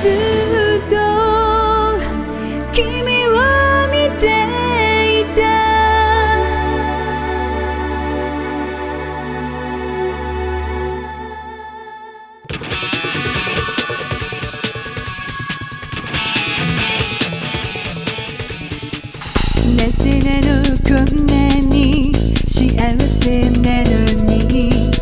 ずっと君を見ていた。なぜなのこんなに幸せなのに。